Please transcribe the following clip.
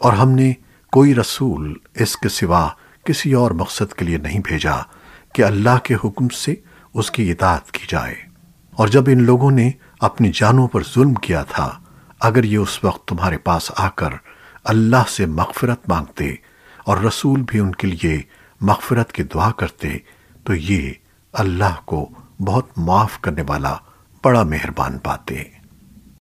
اور ہم نے کوئی رسول اس کے سوا کسی اور مقصد کے لیے نہیں بھیجا کہ اللہ کے حکم سے اس کی اطاعت کی جائے۔ اور جب ان لوگوں نے اپنی جانوں پر ظلم کیا تھا، اگر یہ اس وقت تمہارے پاس آ کر اللہ سے مغفرت مانگتے اور رسول بھی ان کے لیے مغفرت کی دعا کرتے، تو یہ اللہ کو بہت معاف کرنے والا بڑا مہربان پاتے